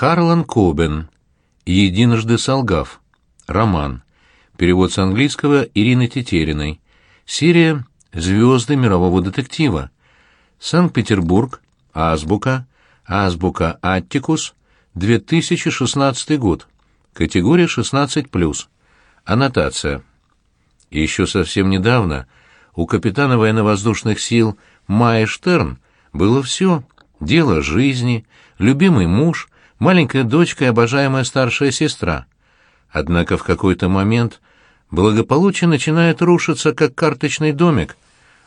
Харлан Кобен. Единожды солгав. Роман. Перевод с английского Ирины Тетериной. Серия «Звезды мирового детектива». Санкт-Петербург. Азбука. Азбука Аттикус. 2016 год. Категория 16+. Аннотация. Еще совсем недавно у капитана военно-воздушных сил Майя Штерн было все. Дело жизни, любимый муж, маленькая дочка и обожаемая старшая сестра. Однако в какой-то момент благополучие начинает рушиться, как карточный домик.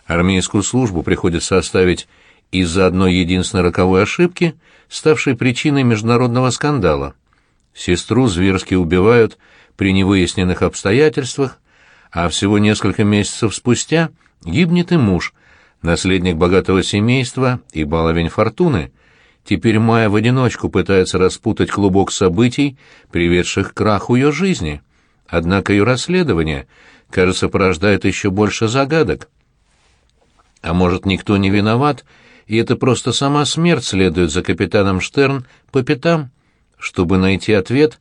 Армейскую службу приходится оставить из-за одной единственной роковой ошибки, ставшей причиной международного скандала. Сестру зверски убивают при невыясненных обстоятельствах, а всего несколько месяцев спустя гибнет и муж, наследник богатого семейства и баловень фортуны. Теперь Майя в одиночку пытается распутать клубок событий, приведших к краху ее жизни. Однако ее расследование, кажется, порождает еще больше загадок. А может, никто не виноват, и это просто сама смерть следует за капитаном Штерн по пятам? Чтобы найти ответ,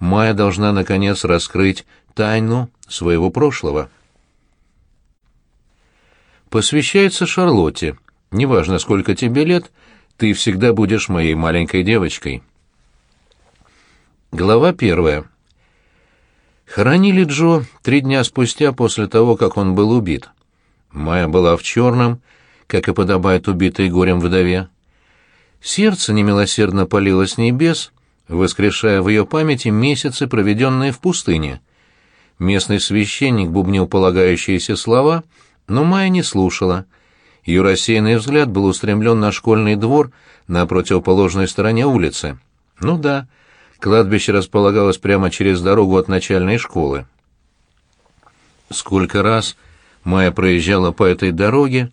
Майя должна, наконец, раскрыть тайну своего прошлого. Посвящается Шарлотте. Неважно, сколько тебе лет, ты всегда будешь моей маленькой девочкой. Глава первая. Хоронили Джо три дня спустя после того, как он был убит. Майя была в черном, как и подобает убитой горем вдове. Сердце немилосердно палило с небес, воскрешая в ее памяти месяцы, проведенные в пустыне. Местный священник бубнил полагающиеся слова, но Майя не слушала. Ее рассеянный взгляд был устремлен на школьный двор на противоположной стороне улицы. Ну да, кладбище располагалось прямо через дорогу от начальной школы. Сколько раз Майя проезжала по этой дороге,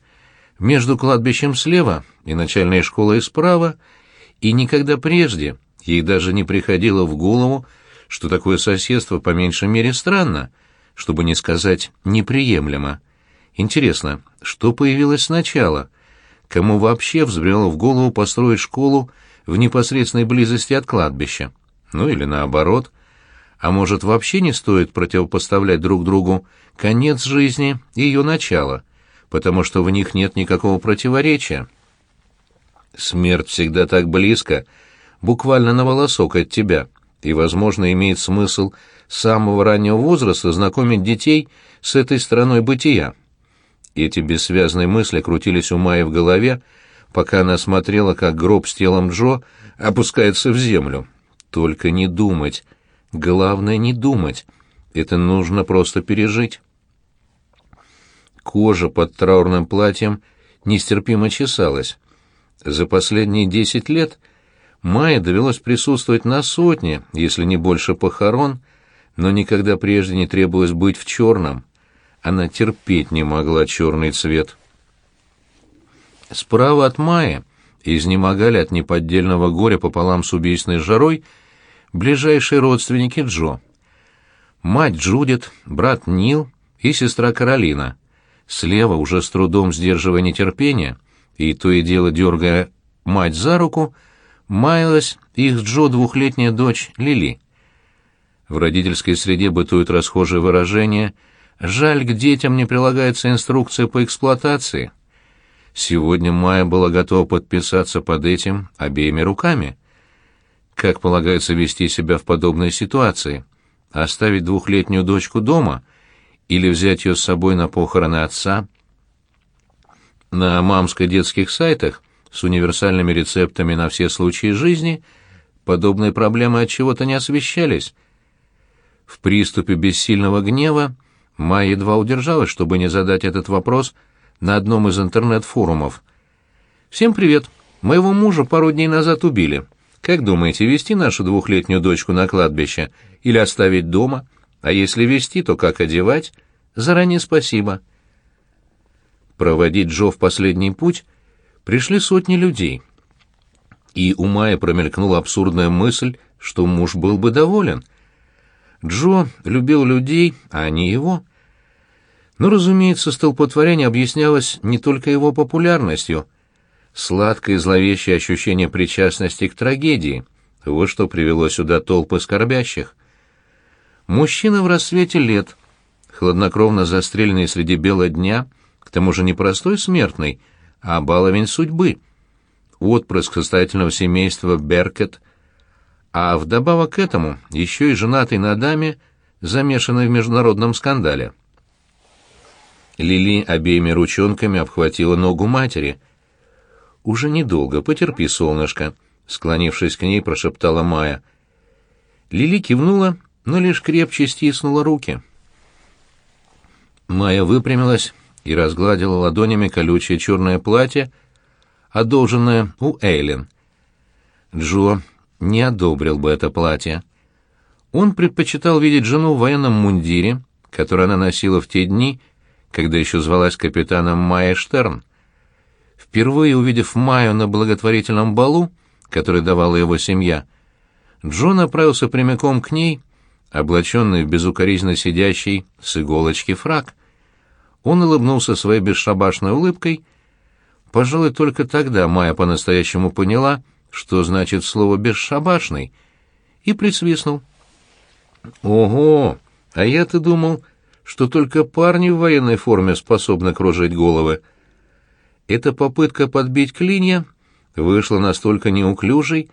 между кладбищем слева и начальной школой справа, и никогда прежде ей даже не приходило в голову, что такое соседство по меньшей мере странно, чтобы не сказать неприемлемо. Интересно, что появилось сначала? Кому вообще взбрело в голову построить школу в непосредственной близости от кладбища? Ну или наоборот. А может, вообще не стоит противопоставлять друг другу конец жизни и ее начало, потому что в них нет никакого противоречия? Смерть всегда так близко, буквально на волосок от тебя, и, возможно, имеет смысл с самого раннего возраста знакомить детей с этой стороной бытия. Эти бессвязные мысли крутились у Майи в голове, пока она смотрела, как гроб с телом Джо опускается в землю. Только не думать. Главное, не думать. Это нужно просто пережить. Кожа под траурным платьем нестерпимо чесалась. За последние десять лет Майе довелось присутствовать на сотне, если не больше похорон, но никогда прежде не требовалось быть в черном. Она терпеть не могла черный цвет. Справа от Майи изнемогали от неподдельного горя пополам с убийственной жарой ближайшие родственники Джо. Мать Джудит, брат Нил и сестра Каролина. Слева, уже с трудом сдерживая нетерпение, и то и дело дергая мать за руку, маялась их Джо двухлетняя дочь Лили. В родительской среде бытует расхожее выражение «жаль, к детям не прилагается инструкция по эксплуатации». Сегодня Майя была готова подписаться под этим обеими руками. Как полагается вести себя в подобной ситуации? Оставить двухлетнюю дочку дома или взять ее с собой на похороны отца? На мамско-детских сайтах с универсальными рецептами на все случаи жизни, подобные проблемы от чего-то не освещались. В приступе бессильного гнева Майя едва удержалась, чтобы не задать этот вопрос на одном из интернет-форумов. «Всем привет! Моего мужа пару дней назад убили. Как думаете, вести нашу двухлетнюю дочку на кладбище или оставить дома? А если вести, то как одевать? Заранее спасибо». Проводить Джо в последний путь — пришли сотни людей. И у Майи промелькнула абсурдная мысль, что муж был бы доволен. Джо любил людей, а они его. Но, разумеется, столпотворение объяснялось не только его популярностью. Сладкое и зловещее ощущение причастности к трагедии, Вот что привело сюда толпы скорбящих. Мужчина в рассвете лет, хладнокровно застреленный среди бела дня, к тому же не простой смертный, а баловень судьбы, отпрыск состоятельного семейства Беркет, а вдобавок к этому еще и женатый на даме, замешанной в международном скандале. Лили обеими ручонками обхватила ногу матери. «Уже недолго, потерпи, солнышко», — склонившись к ней, прошептала Майя. Лили кивнула, но лишь крепче стиснула руки. Майя выпрямилась и разгладила ладонями колючее черное платье, одолженное у Эйлин. Джо не одобрил бы это платье. Он предпочитал видеть жену в военном мундире, который она носила в те дни, когда еще звалась капитаном Майя Штерн. Впервые увидев Майю на благотворительном балу, который давала его семья, Джо направился прямиком к ней, облаченный в безукоризненно сидящий с иголочки фраг. Он улыбнулся своей бесшабашной улыбкой. Пожалуй, только тогда Майя по-настоящему поняла, что значит слово «бесшабашный», и присвистнул. «Ого! А я-то думал, что только парни в военной форме способны кружить головы. Эта попытка подбить клинья вышла настолько неуклюжей,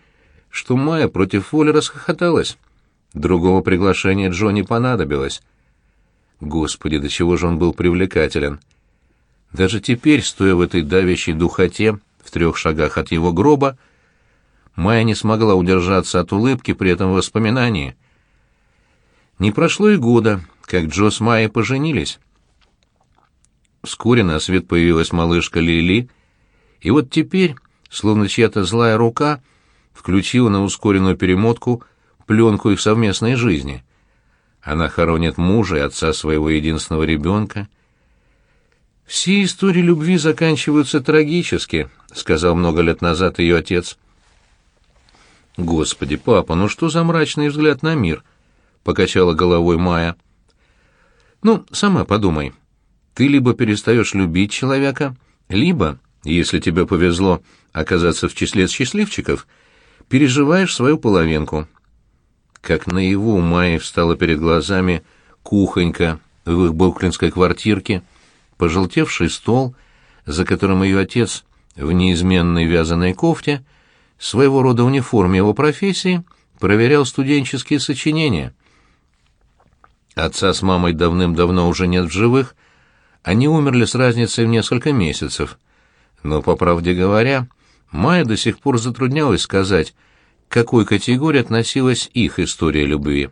что Майя против воли расхохоталась. Другого приглашения Джо понадобилось. Господи, до чего же он был привлекателен! Даже теперь, стоя в этой давящей духоте, в трех шагах от его гроба, Майя не смогла удержаться от улыбки при этом воспоминании. Не прошло и года, как Джо с Майей поженились. Вскоре на свет появилась малышка Лили, и вот теперь, словно чья-то злая рука, включила на ускоренную перемотку пленку их совместной жизни. Она хоронит мужа и отца своего единственного ребенка. «Все истории любви заканчиваются трагически», — сказал много лет назад ее отец. «Господи, папа, ну что за мрачный взгляд на мир?» — покачала головой Майя. Ну, сама подумай. Ты либо перестаешь любить человека, либо, если тебе повезло оказаться в числе счастливчиков, переживаешь свою половинку. Как наяву Майи встала перед глазами кухонька в их бруклинской квартирке, пожелтевший стол, за которым ее отец в неизменной вязаной кофте, своего рода униформе его профессии, проверял студенческие сочинения — Отца с мамой давным-давно уже нет в живых, они умерли с разницей в несколько месяцев. Но, по правде говоря, Майя до сих пор затруднялась сказать, к какой категории относилась их история любви.